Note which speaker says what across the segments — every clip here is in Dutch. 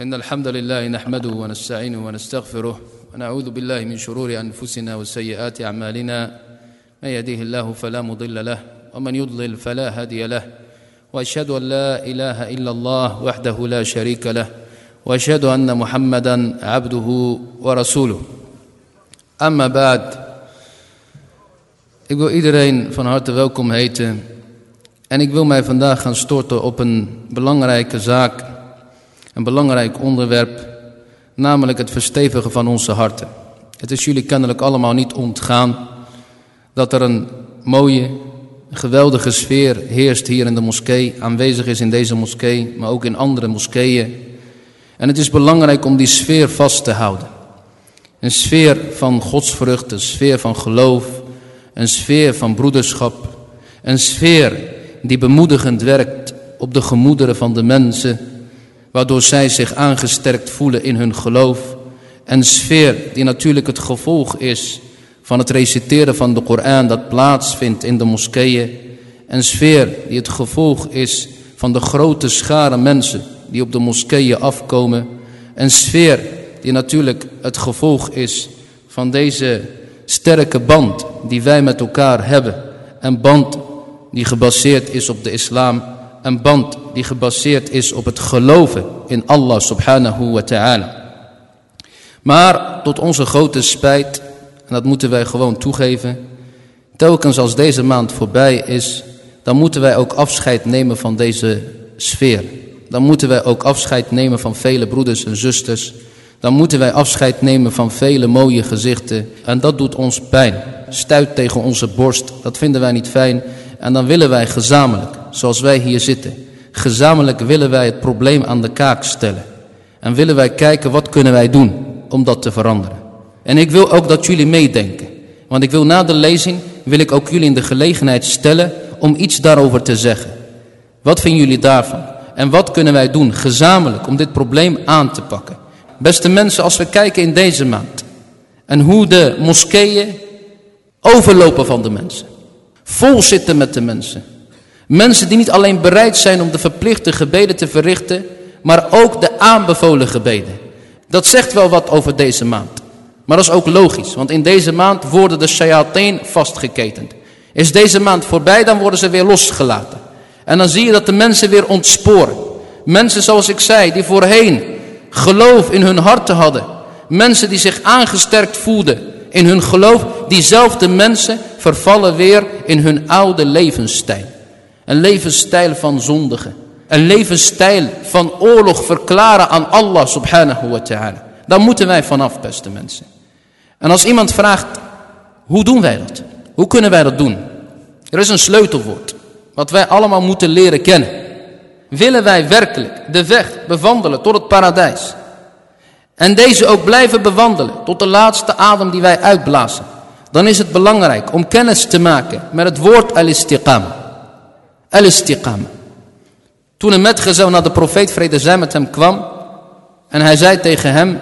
Speaker 1: إن الحمد لله نحمده ونستعينه ونستغفره ونعوذ بالله من شرور أنفسنا وسيئات أعمالنا من يهديه الله فلا مضل له ومن يضلل فلا هادي له وأشهد أن لا إله إلا الله وحده لا شريك له وأشهد أن محمدا عبده ورسوله أما بعد Ik wil iedereen van harte welkom heten. En ik wil mij vandaag gaan storten op een belangrijke zaak. Een belangrijk onderwerp. Namelijk het verstevigen van onze harten. Het is jullie kennelijk allemaal niet ontgaan. Dat er een mooie, geweldige sfeer heerst hier in de moskee. Aanwezig is in deze moskee, maar ook in andere moskeeën. En het is belangrijk om die sfeer vast te houden. Een sfeer van godsvrucht, een sfeer van geloof een sfeer van broederschap, een sfeer die bemoedigend werkt op de gemoederen van de mensen, waardoor zij zich aangesterkt voelen in hun geloof. Een sfeer die natuurlijk het gevolg is van het reciteren van de Koran dat plaatsvindt in de moskeeën. Een sfeer die het gevolg is van de grote schare mensen die op de moskeeën afkomen. Een sfeer die natuurlijk het gevolg is van deze sterke band die wij met elkaar hebben. Een band die gebaseerd is op de islam. Een band die gebaseerd is op het geloven in Allah subhanahu wa ta'ala. Maar tot onze grote spijt, en dat moeten wij gewoon toegeven, telkens als deze maand voorbij is, dan moeten wij ook afscheid nemen van deze sfeer. Dan moeten wij ook afscheid nemen van vele broeders en zusters dan moeten wij afscheid nemen van vele mooie gezichten. En dat doet ons pijn. Stuit tegen onze borst. Dat vinden wij niet fijn. En dan willen wij gezamenlijk, zoals wij hier zitten. Gezamenlijk willen wij het probleem aan de kaak stellen. En willen wij kijken wat kunnen wij doen om dat te veranderen. En ik wil ook dat jullie meedenken. Want ik wil na de lezing, wil ik ook jullie in de gelegenheid stellen om iets daarover te zeggen. Wat vinden jullie daarvan? En wat kunnen wij doen gezamenlijk om dit probleem aan te pakken? Beste mensen, als we kijken in deze maand en hoe de moskeeën overlopen van de mensen. Vol zitten met de mensen. Mensen die niet alleen bereid zijn om de verplichte gebeden te verrichten, maar ook de aanbevolen gebeden. Dat zegt wel wat over deze maand. Maar dat is ook logisch, want in deze maand worden de shayateen vastgeketend. Is deze maand voorbij, dan worden ze weer losgelaten. En dan zie je dat de mensen weer ontsporen. Mensen zoals ik zei, die voorheen geloof in hun harten hadden. Mensen die zich aangesterkt voelden in hun geloof. Diezelfde mensen vervallen weer in hun oude levensstijl. Een levensstijl van zondigen. Een levensstijl van oorlog verklaren aan Allah subhanahu wa ta'ala. Daar moeten wij vanaf beste mensen. En als iemand vraagt, hoe doen wij dat? Hoe kunnen wij dat doen? Er is een sleutelwoord. Wat wij allemaal moeten leren kennen. Willen wij werkelijk de weg bewandelen tot het paradijs. En deze ook blijven bewandelen tot de laatste adem die wij uitblazen. Dan is het belangrijk om kennis te maken met het woord al-istiqama. Al-istiqama. Toen een metgezel naar de profeet vrede zij met hem kwam. En hij zei tegen hem.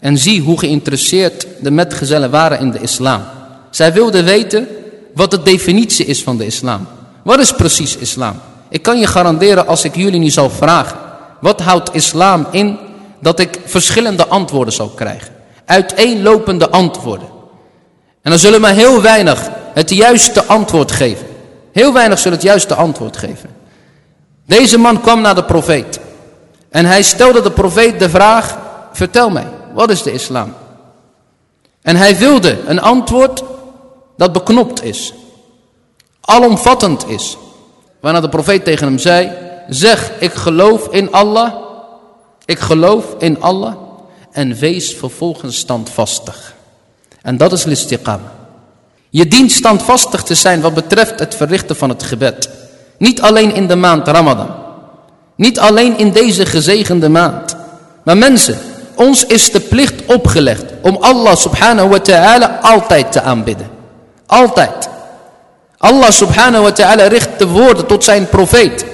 Speaker 1: En zie hoe geïnteresseerd de metgezellen waren in de islam. Zij wilden weten wat de definitie is van de islam. Wat is precies islam? Ik kan je garanderen als ik jullie nu zal vragen. Wat houdt islam in? Dat ik verschillende antwoorden zal krijgen. Uiteenlopende antwoorden. En dan zullen maar heel weinig het juiste antwoord geven. Heel weinig zullen het juiste antwoord geven. Deze man kwam naar de profeet. En hij stelde de profeet de vraag. Vertel mij, wat is de islam? En hij wilde een antwoord dat beknopt is. Alomvattend is. Waarna de profeet tegen hem zei, zeg ik geloof in Allah, ik geloof in Allah en wees vervolgens standvastig. En dat is listiqama. Je dient standvastig te zijn wat betreft het verrichten van het gebed. Niet alleen in de maand Ramadan. Niet alleen in deze gezegende maand. Maar mensen, ons is de plicht opgelegd om Allah subhanahu wa ta'ala altijd te aanbidden. Altijd. Allah subhanahu wa ta'ala richt de woorden tot zijn profeet.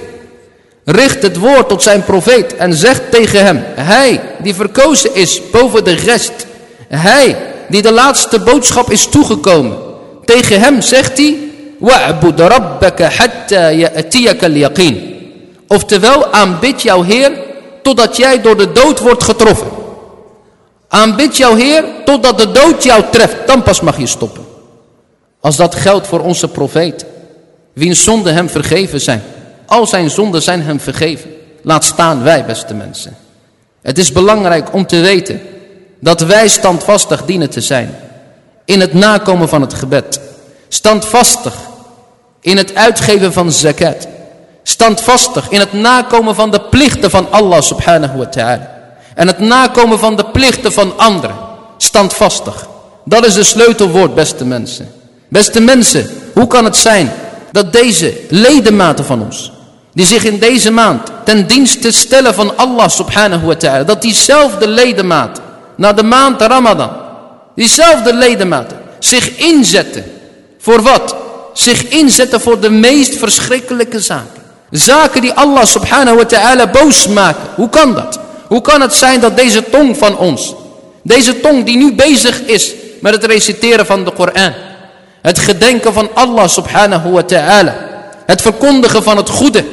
Speaker 1: Richt het woord tot zijn profeet en zegt tegen hem. Hij die verkozen is boven de rest. Hij die de laatste boodschap is toegekomen. Tegen hem zegt hij. Wa'bud rabbaka hatta ya'tiyaka al-yaqin. Oftewel aanbid jouw Heer totdat jij door de dood wordt getroffen. Aanbid jouw Heer totdat de dood jou treft. Dan pas mag je stoppen. Als dat geldt voor onze profeet. Wiens zonden hem vergeven zijn. Al zijn zonden zijn hem vergeven. Laat staan wij, beste mensen. Het is belangrijk om te weten dat wij standvastig dienen te zijn. In het nakomen van het gebed. Standvastig in het uitgeven van zakat. Standvastig in het nakomen van de plichten van Allah subhanahu wa ta'ala. En het nakomen van de plichten van anderen. Standvastig. Dat is de sleutelwoord, beste mensen. Beste mensen, hoe kan het zijn dat deze ledematen van ons, die zich in deze maand ten dienste stellen van Allah subhanahu wa ta'ala, dat diezelfde ledematen, na de maand Ramadan, diezelfde ledematen, zich inzetten. Voor wat? Zich inzetten voor de meest verschrikkelijke zaken. Zaken die Allah subhanahu wa ta'ala boos maken. Hoe kan dat? Hoe kan het zijn dat deze tong van ons, deze tong die nu bezig is met het reciteren van de Koran, het gedenken van Allah subhanahu wa ta'ala, het verkondigen van het goede.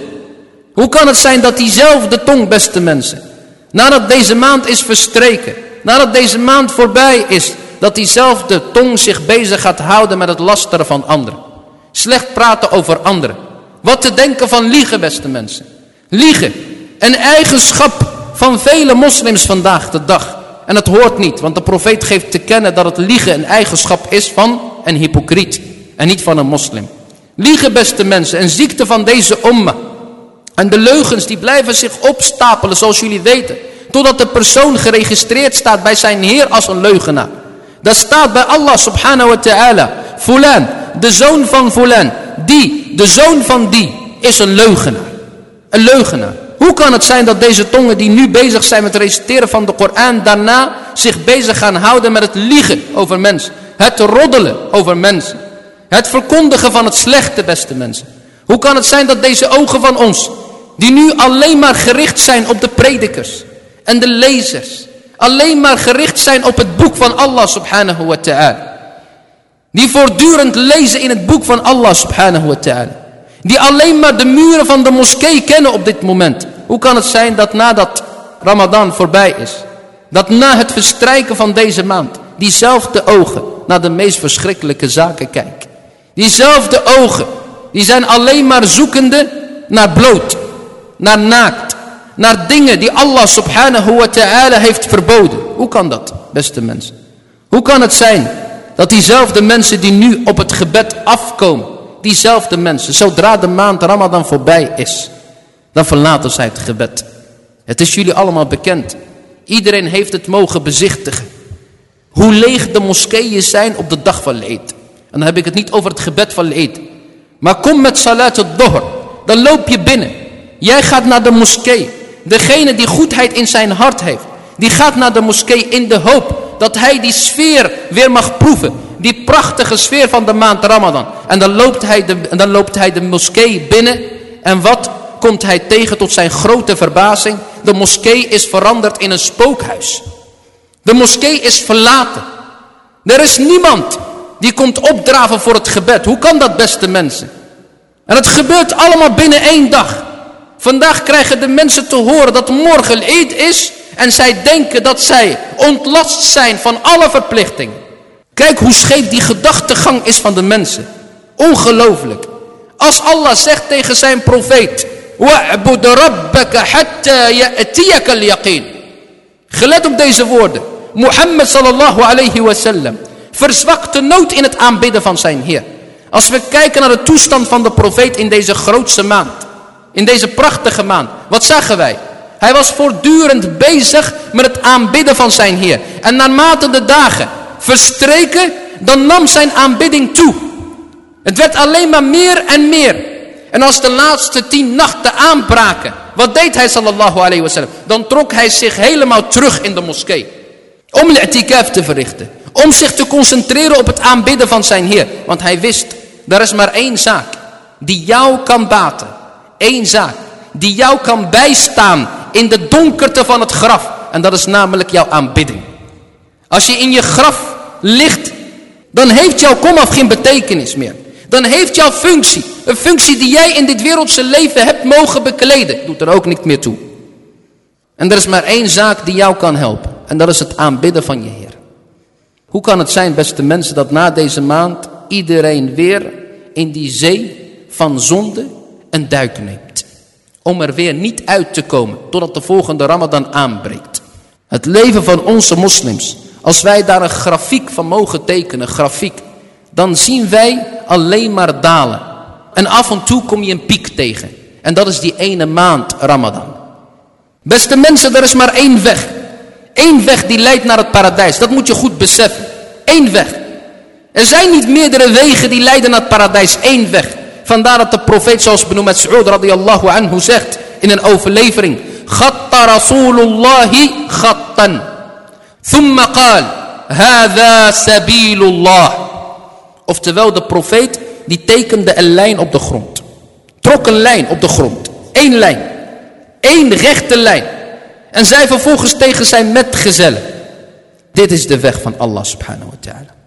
Speaker 1: Hoe kan het zijn dat diezelfde tong, beste mensen, nadat deze maand is verstreken, nadat deze maand voorbij is, dat diezelfde tong zich bezig gaat houden met het lasteren van anderen. Slecht praten over anderen. Wat te denken van liegen, beste mensen. Liegen. Een eigenschap van vele moslims vandaag de dag. En het hoort niet, want de profeet geeft te kennen dat het liegen een eigenschap is van een hypocriet. En niet van een moslim. Liegen, beste mensen, een ziekte van deze umma. En de leugens die blijven zich opstapelen, zoals jullie weten. Totdat de persoon geregistreerd staat bij zijn Heer als een leugenaar. Dat staat bij Allah subhanahu wa ta'ala. Fulan, de zoon van Fulan. Die, de zoon van die, is een leugenaar. Een leugenaar. Hoe kan het zijn dat deze tongen die nu bezig zijn met het reciteren van de Koran, daarna zich bezig gaan houden met het liegen over mensen. Het roddelen over mensen. Het verkondigen van het slechte, beste mensen. Hoe kan het zijn dat deze ogen van ons, die nu alleen maar gericht zijn op de predikers en de lezers, alleen maar gericht zijn op het boek van Allah subhanahu wa ta'ala. Die voortdurend lezen in het boek van Allah subhanahu wa ta'ala. Die alleen maar de muren van de moskee kennen op dit moment. Hoe kan het zijn dat nadat Ramadan voorbij is, dat na het verstrijken van deze maand, diezelfde ogen naar de meest verschrikkelijke zaken kijken. Diezelfde ogen, die zijn alleen maar zoekende naar bloot, naar naakt, naar dingen die Allah subhanahu wa ta'ala heeft verboden. Hoe kan dat, beste mensen? Hoe kan het zijn dat diezelfde mensen die nu op het gebed afkomen, diezelfde mensen, zodra de maand Ramadan voorbij is, dan verlaten zij het gebed. Het is jullie allemaal bekend. Iedereen heeft het mogen bezichtigen. Hoe leeg de moskeeën zijn op de dag van leed. En dan heb ik het niet over het gebed van leed. Maar kom met salat al-dohr. Dan loop je binnen. Jij gaat naar de moskee. Degene die goedheid in zijn hart heeft. Die gaat naar de moskee in de hoop dat hij die sfeer weer mag proeven. Die prachtige sfeer van de maand Ramadan. En dan loopt hij de, en dan loopt hij de moskee binnen. En wat komt hij tegen tot zijn grote verbazing. De moskee is veranderd in een spookhuis. De moskee is verlaten. Er is niemand die komt opdraven voor het gebed. Hoe kan dat beste mensen? En het gebeurt allemaal binnen één dag. Vandaag krijgen de mensen te horen dat morgen Eid is. En zij denken dat zij ontlast zijn van alle verplichtingen. Kijk hoe scheef die gedachtegang is van de mensen. Ongelooflijk. Als Allah zegt tegen zijn profeet. وَاعْبُدْ رَبَّكَ حَتَّى يَأْتِيَكَ الْيَقِينَ Gelet op deze woorden. Mohammed sallallahu alayhi wasallam verzwakte nood in het aanbidden van zijn Heer. Als we kijken naar de toestand van de profeet in deze grootste maand. In deze prachtige maand. Wat zagen wij? Hij was voortdurend bezig met het aanbidden van zijn Heer. En naarmate de dagen verstreken, dan nam zijn aanbidding toe. Het werd alleen maar meer en meer. En als de laatste tien nachten aanbraken, wat deed hij sallallahu alayhi wasallam? Dan trok hij zich helemaal terug in de moskee. Om l'etikaf te verrichten. Om zich te concentreren op het aanbidden van zijn Heer. Want hij wist, er is maar één zaak die jou kan baten. Eén zaak die jou kan bijstaan in de donkerte van het graf. En dat is namelijk jouw aanbidding. Als je in je graf ligt, dan heeft jouw komaf geen betekenis meer. Dan heeft jouw functie, een functie die jij in dit wereldse leven hebt mogen bekleden, doet er ook niet meer toe. En er is maar één zaak die jou kan helpen. En dat is het aanbidden van je Heer. Hoe kan het zijn, beste mensen, dat na deze maand iedereen weer in die zee van zonde een duik neemt? Om er weer niet uit te komen totdat de volgende Ramadan aanbreekt. Het leven van onze moslims, als wij daar een grafiek van mogen tekenen, grafiek, dan zien wij alleen maar dalen. En af en toe kom je een piek tegen. En dat is die ene maand Ramadan. Beste mensen, er is maar één weg. Eén weg die leidt naar het paradijs. Dat moet je goed beseffen. Eén weg. Er zijn niet meerdere wegen die leiden naar het paradijs. Eén weg. Vandaar dat de profeet zoals benoemd met Saud radiyallahu anhu zegt in een overlevering. Gatta Rasulullahi gattan. Thumma qaal. Hada sabilullah. Oftewel de profeet die tekende een lijn op de grond. Trok een lijn op de grond. Eén lijn. Eén rechte lijn. En zei vervolgens tegen zijn metgezellen. Dit is de weg van Allah subhanahu wa ta'ala.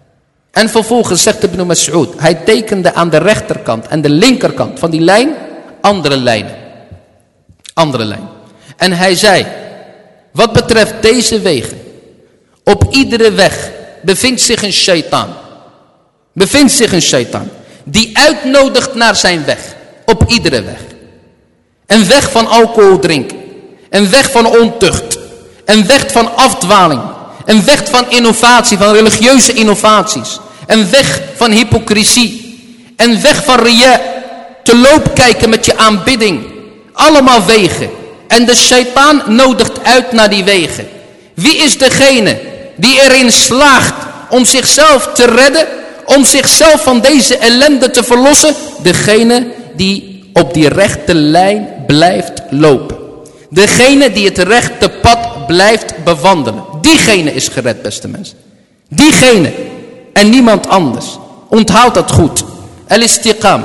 Speaker 1: En vervolgens zegt Ibn Mas'ud. Hij tekende aan de rechterkant en de linkerkant van die lijn andere lijnen. Andere lijn. En hij zei. Wat betreft deze wegen. Op iedere weg bevindt zich een shaitaan. Bevindt zich een shaitaan. Die uitnodigt naar zijn weg. Op iedere weg. Een weg van alcohol drinken. Een weg van ontucht. Een weg van afdwaling. Een weg van innovatie, van religieuze innovaties. Een weg van hypocrisie. Een weg van ria. Te loop kijken met je aanbidding. Allemaal wegen. En de shaitaan nodigt uit naar die wegen. Wie is degene die erin slaagt om zichzelf te redden? Om zichzelf van deze ellende te verlossen? Degene die op die rechte lijn blijft lopen. Degene die het rechte pad blijft bewandelen. Diegene is gered, beste mensen. Diegene. En niemand anders. Onthoud dat goed. El-istiqam.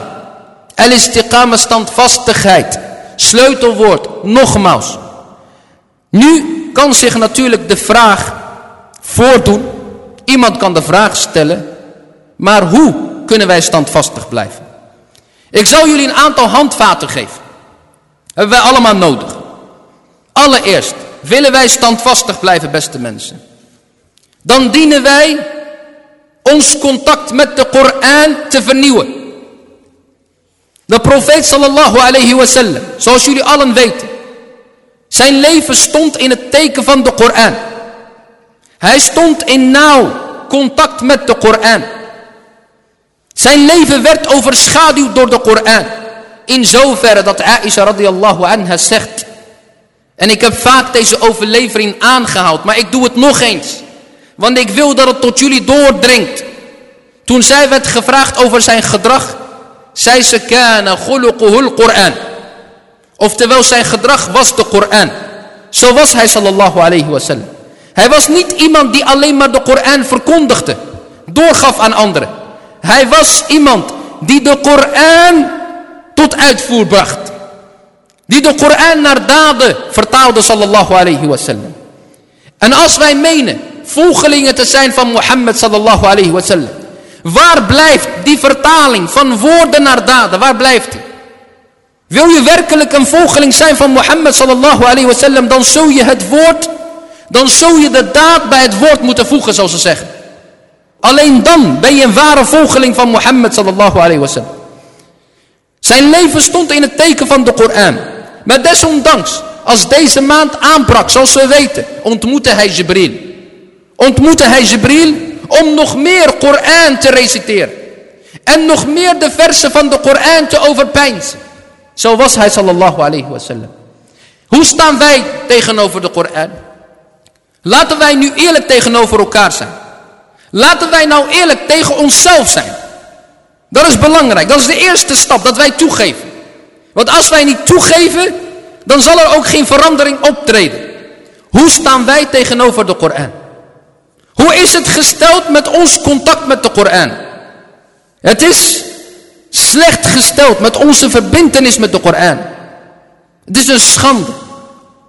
Speaker 1: El-istiqam standvastigheid. Sleutelwoord. Nogmaals. Nu kan zich natuurlijk de vraag voordoen. Iemand kan de vraag stellen. Maar hoe kunnen wij standvastig blijven? Ik zal jullie een aantal handvaten geven. Hebben wij allemaal nodig. Allereerst willen wij standvastig blijven, beste mensen. Dan dienen wij ons contact met de Koran te vernieuwen. De profeet sallallahu alayhi wasallam, zoals jullie allen weten. Zijn leven stond in het teken van de Koran. Hij stond in nauw contact met de Koran. Zijn leven werd overschaduwd door de Koran. In zoverre dat Aisha radiallahu anha zegt. En ik heb vaak deze overlevering aangehaald. Maar ik doe het nog eens. Want ik wil dat het tot jullie doordringt. Toen zij werd gevraagd over zijn gedrag. Zei ze kana khuluquhul Qur'an. Oftewel zijn gedrag was de Koran. Zo was hij sallallahu alayhi wasallam. Hij was niet iemand die alleen maar de Koran verkondigde. Doorgaf aan anderen. Hij was iemand die de Koran tot uitvoer bracht. Die de Koran naar daden vertaalde sallallahu alayhi wasallam. En als wij menen volgelingen te zijn van Mohammed sallallahu alayhi wasallam. Waar blijft die vertaling van woorden naar daden? Waar blijft die? Wil je werkelijk een volgeling zijn van Mohammed sallallahu alayhi wasallam, dan zou je het woord, dan zou je de daad bij het woord moeten voegen, zoals ze zeggen. Alleen dan ben je een ware volgeling van Mohammed sallallahu alayhi wasallam. Zijn leven stond in het teken van de Koran. Maar desondanks, als deze maand aanbrak, zoals we weten, ontmoette hij Jibril. Ontmoette hij Jibril om nog meer Koran te reciteren. En nog meer de versen van de Koran te overpeinzen. Zo was hij sallallahu alayhi wasallam. Hoe staan wij tegenover de Koran? Laten wij nu eerlijk tegenover elkaar zijn. Laten wij nou eerlijk tegen onszelf zijn. Dat is belangrijk. Dat is de eerste stap, dat wij toegeven. Want als wij niet toegeven, dan zal er ook geen verandering optreden. Hoe staan wij tegenover de Koran? Hoe is het gesteld met ons contact met de Koran? Het is slecht gesteld met onze verbindenis met de Koran. Het is een schande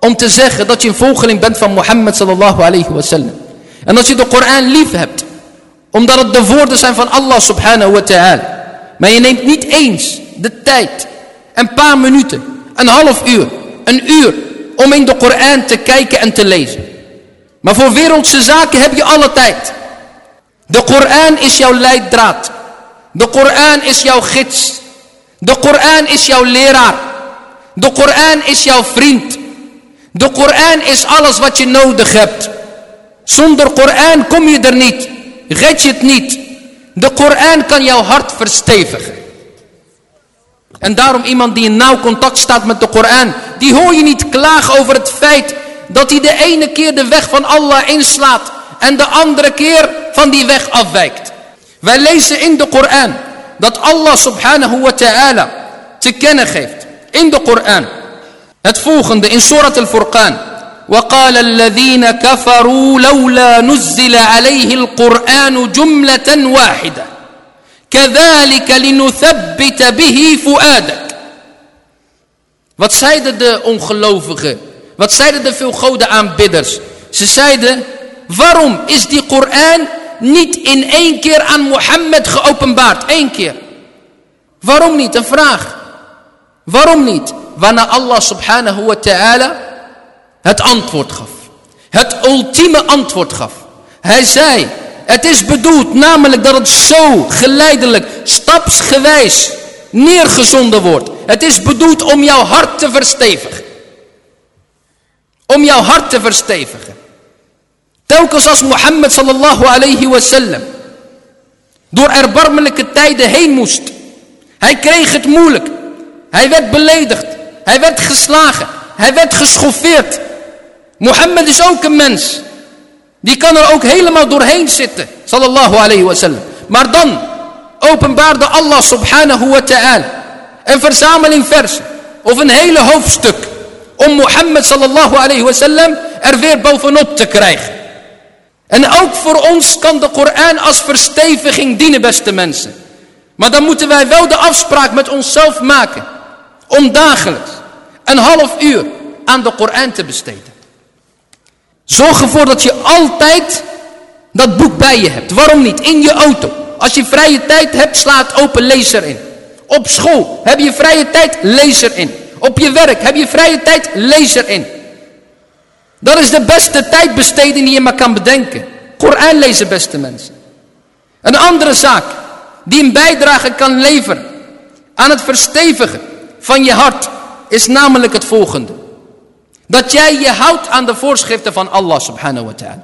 Speaker 1: om te zeggen dat je een volgeling bent van Mohammed sallallahu alayhi wasallam. En dat je de Koran lief hebt. Omdat het de woorden zijn van Allah subhanahu wa ta'ala. Maar je neemt niet eens de tijd, een paar minuten, een half uur, een uur om in de Koran te kijken en te lezen. Maar voor wereldse zaken heb je alle tijd. De Koran is jouw leidraad. De Koran is jouw gids. De Koran is jouw leraar. De Koran is jouw vriend. De Koran is alles wat je nodig hebt. Zonder Koran kom je er niet. Red je het niet. De Koran kan jouw hart verstevigen. En daarom iemand die in nauw contact staat met de Koran. Die hoor je niet klagen over het feit dat hij de ene keer de weg van Allah inslaat. En de andere keer van die weg afwijkt. Wij lezen in de Koran dat Allah subhanahu wa ta'ala te kennen geeft. In de Koran. Het volgende in Surat al-Furqan. وقال الذين كفروا لولا نزل عليه القرآن جملة واحدة كذلك لنثبت به فؤادك Wat zeiden de ongelovigen? Wat zeiden de veel goden aanbidders? Ze zeiden, waarom is die Koran niet in één keer aan Mohammed geopenbaard? Eén keer. Waarom niet? Een vraag. Waarom niet? Waarna Allah subhanahu wa ta'ala het antwoord gaf. Het ultieme antwoord gaf. Hij zei, het is bedoeld namelijk dat het zo geleidelijk, stapsgewijs neergezonden wordt. Het is bedoeld om jouw hart te verstevigen. Om jouw hart te verstevigen. Telkens als Mohammed sallallahu alayhi wasallam door erbarmelijke tijden heen moest. Hij kreeg het moeilijk. Hij werd beledigd. Hij werd geslagen. Hij werd geschoffeerd. Mohammed is ook een mens. Die kan er ook helemaal doorheen zitten. Sallallahu alayhi wasallam. Maar dan openbaarde Allah subhanahu wa ta'ala een verzameling versen. Of een hele hoofdstuk. Om Mohammed sallallahu alayhi wasallam er weer bovenop te krijgen. En ook voor ons kan de Koran als versteviging dienen beste mensen. Maar dan moeten wij wel de afspraak met onszelf maken. Om dagelijks een half uur aan de Koran te besteden. Zorg ervoor dat je altijd dat boek bij je hebt. Waarom niet? In je auto. Als je vrije tijd hebt, slaat open, lees erin. Op school heb je vrije tijd, lees erin. Op je werk heb je vrije tijd, lees erin. Dat is de beste tijdbesteding die je maar kan bedenken. Koran lezen, beste mensen. Een andere zaak die een bijdrage kan leveren aan het verstevigen van je hart is namelijk het volgende. Dat jij je houdt aan de voorschriften van Allah subhanahu wa ta'ala.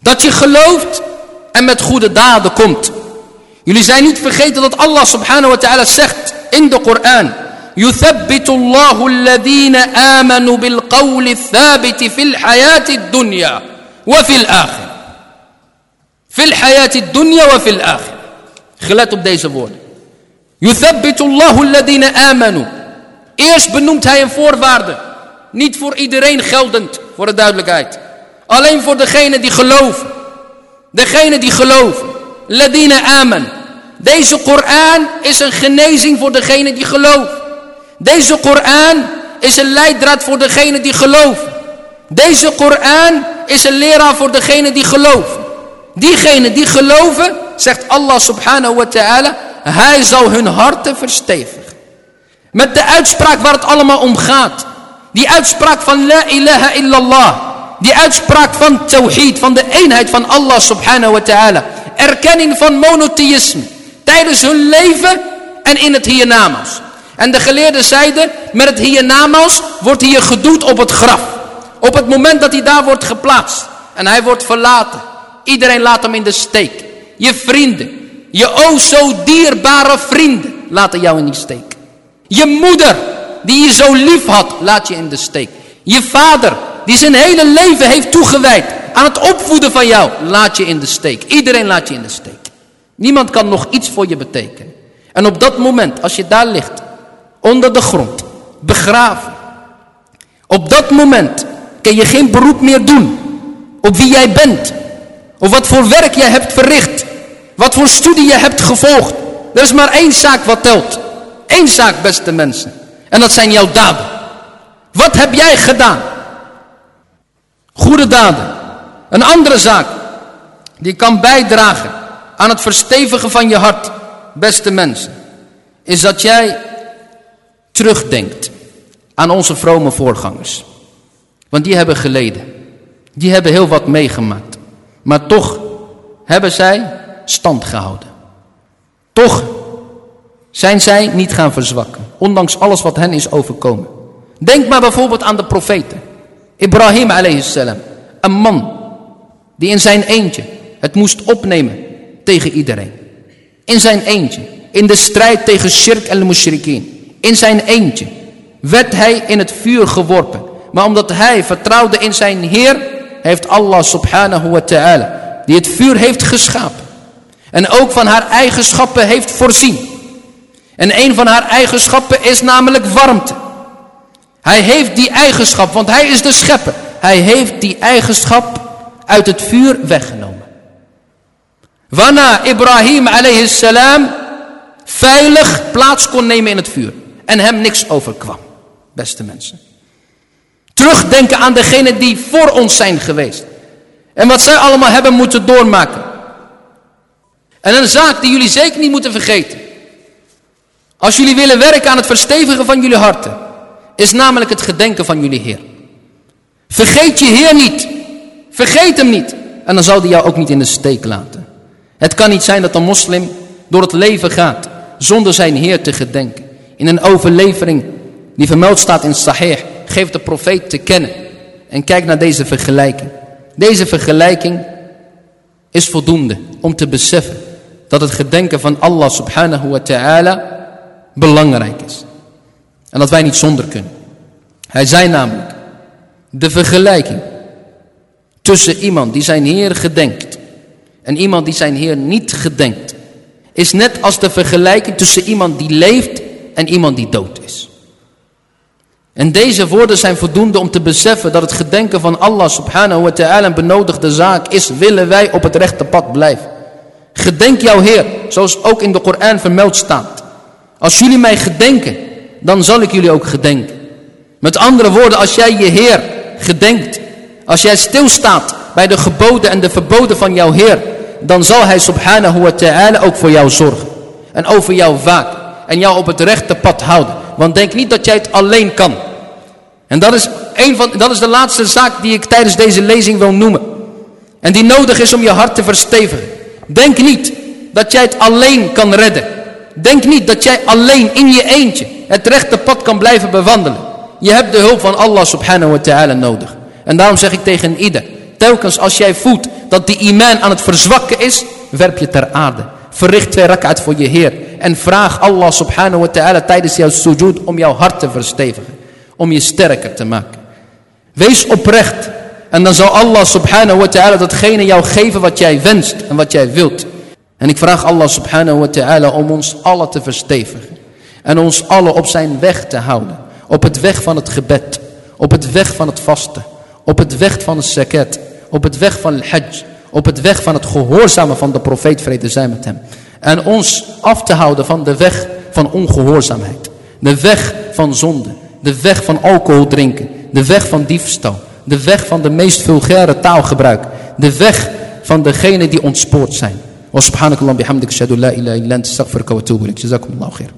Speaker 1: Dat je gelooft en met goede daden komt. Jullie zijn niet vergeten dat Allah subhanahu wa ta'ala zegt in de Koran. يثبت الله الذين آمنوا بالقول الثابت في الحياة الدنيا وفي الآخرة في الحياة الدنيا وفي الآخرة Gelet op deze woorden. يثبت الله الذين آمنوا Eerst benoemt hij een voorwaarde. niet voor iedereen geldend, voor de duidelijkheid. Alleen voor degene die geloven. Degene die geloven. Ladina amen. Deze Koran is een genezing voor degene die geloven. Deze Koran is een leidraad voor degene die geloven. Deze Koran is een leraar voor degene die geloven. Diegenen die geloven, zegt Allah subhanahu wa ta'ala, hij zal hun harten verstevigen. Met de uitspraak waar het allemaal om gaat. Die uitspraak van la ilaha illallah. Die uitspraak van tawhid, van de eenheid van Allah subhanahu wa ta'ala. Erkenning van monotheïsme. Tijdens hun leven en in het hiernamaals. En de geleerden zeiden, met het hiernamaals wordt hier gedoet op het graf. Op het moment dat hij daar wordt geplaatst. En hij wordt verlaten. Iedereen laat hem in de steek. Je vrienden, je o zo dierbare vrienden laten jou in die steek. Je moeder, die je zo lief had, laat je in de steek. Je vader, die zijn hele leven heeft toegewijd aan het opvoeden van jou, laat je in de steek. Iedereen laat je in de steek. Niemand kan nog iets voor je betekenen. En op dat moment, als je daar ligt, onder de grond, begraven. Op dat moment kun je geen beroep meer doen op wie jij bent. Of wat voor werk jij hebt verricht. Wat voor studie je hebt gevolgd. Er is maar één zaak wat telt. Eén zaak, beste mensen. En dat zijn jouw daden. Wat heb jij gedaan? Goede daden. Een andere zaak die kan bijdragen aan het verstevigen van je hart, beste mensen, is dat jij terugdenkt aan onze vrome voorgangers. Want die hebben geleden. Die hebben heel wat meegemaakt. Maar toch hebben zij stand gehouden. Toch zijn zij niet gaan verzwakken. Ondanks alles wat hen is overkomen. Denk maar bijvoorbeeld aan de profeten. Ibrahim salam. Een man die in zijn eentje het moest opnemen tegen iedereen. In zijn eentje. In de strijd tegen shirk en mushrikeen. In zijn eentje werd hij in het vuur geworpen. Maar omdat hij vertrouwde in zijn Heer, heeft Allah subhanahu wa ta'ala, die het vuur heeft geschapen. En ook van haar eigenschappen heeft voorzien. En een van haar eigenschappen is namelijk warmte. Hij heeft die eigenschap, want hij is de schepper. Hij heeft die eigenschap uit het vuur weggenomen. Waarna Ibrahim alayhi salam veilig plaats kon nemen in het vuur. En hem niks overkwam, beste mensen. Terugdenken aan degenen die voor ons zijn geweest. En wat zij allemaal hebben moeten doormaken. En een zaak die jullie zeker niet moeten vergeten. Als jullie willen werken aan het verstevigen van jullie harten. Is namelijk het gedenken van jullie Heer. Vergeet je Heer niet. Vergeet hem niet. En dan zal hij jou ook niet in de steek laten. Het kan niet zijn dat een moslim door het leven gaat zonder zijn Heer te gedenken. In een overlevering die vermeld staat in Sahih geeft de profeet te kennen. En kijk naar deze vergelijking. Deze vergelijking is voldoende om te beseffen dat het gedenken van Allah subhanahu wa ta'ala belangrijk is. En dat wij niet zonder kunnen. Hij zei namelijk, de vergelijking tussen iemand die zijn Heer gedenkt en iemand die zijn Heer niet gedenkt, is net als de vergelijking tussen iemand die leeft en iemand die dood is. En deze woorden zijn voldoende om te beseffen dat het gedenken van Allah subhanahu wa ta'ala een benodigde zaak is, willen wij op het rechte pad blijven. Gedenk jouw Heer, zoals ook in de Koran vermeld staat. Als jullie mij gedenken, dan zal ik jullie ook gedenken. Met andere woorden, als jij je Heer gedenkt, als jij stilstaat bij de geboden en de verboden van jouw Heer, dan zal Hij subhanahu wa ta'ala ook voor jou zorgen. En over jou waken. En jou op het rechte pad houden. Want denk niet dat jij het alleen kan. En dat is, een van, dat is de laatste zaak die ik tijdens deze lezing wil noemen. En die nodig is om je hart te verstevigen. Denk niet dat jij het alleen kan redden. Denk niet dat jij alleen in je eentje het rechte pad kan blijven bewandelen. Je hebt de hulp van Allah subhanahu wa ta'ala nodig. En daarom zeg ik tegen ieder. Telkens als jij voelt dat die iman aan het verzwakken is. Werp je ter aarde. Verricht twee rak'at voor je Heer. En vraag Allah subhanahu wa ta'ala tijdens jouw sujud om jouw hart te verstevigen. Om je sterker te maken. Wees oprecht. En dan zal Allah subhanahu wa ta'ala datgene jou geven wat jij wenst en wat jij wilt. En ik vraag Allah subhanahu wa ta'ala om ons allen te verstevigen. En ons allen op zijn weg te houden. Op het weg van het gebed. Op het weg van het vasten. Op het weg van het zakat. Op het weg van het hajj. Op het weg van het gehoorzamen van de profeet vrede zijn met hem. En ons af te houden van de weg van ongehoorzaamheid. De weg van zonde. De weg van alcohol drinken. De weg van diefstal. De weg van de meest vulgaire taalgebruik. De weg van degene die ontspoord zijn. وسبحانك اللهم بحمدك أشهد أن لا إله إلا أنت أستغفرك وأتوب إليك. جزاكم الله خير